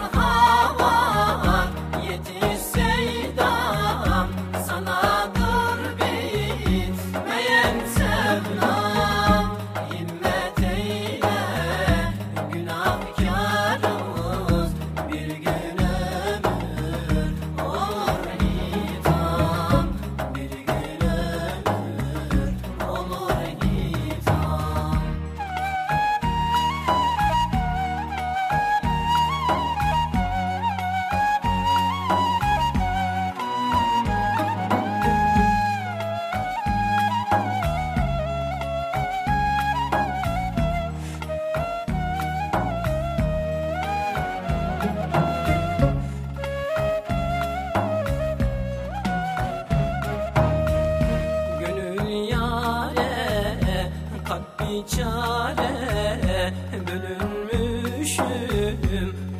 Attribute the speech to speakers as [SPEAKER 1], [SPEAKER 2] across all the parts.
[SPEAKER 1] Bye. bölünmüşüm.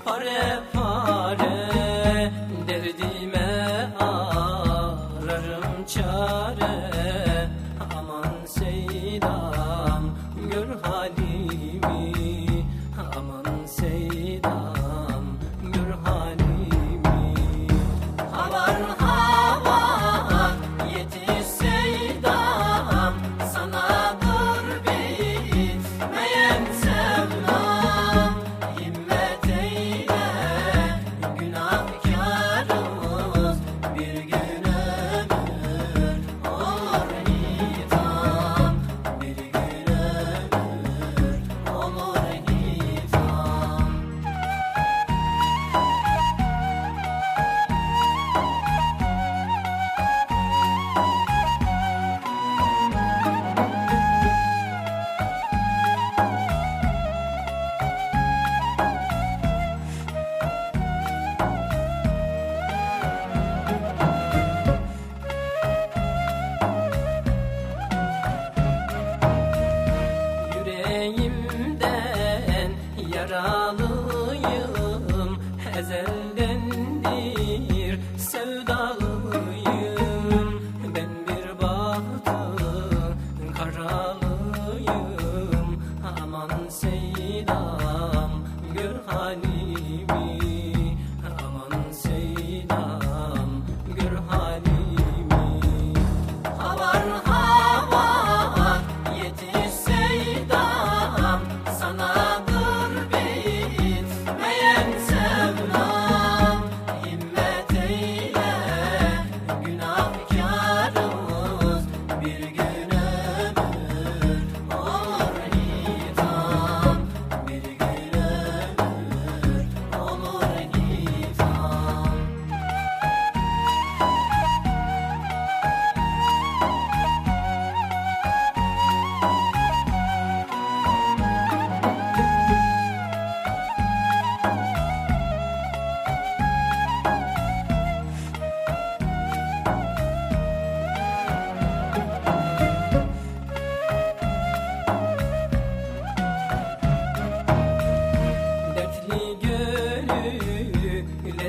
[SPEAKER 1] Pare pare derdime ararım çare. Aman seydam gör hali.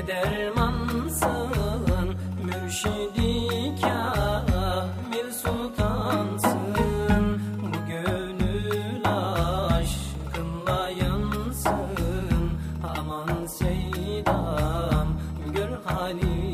[SPEAKER 1] dermansın Mürşidi kamil sultansın. Bu gönül aşkınla yansın. Aman seydam gör halim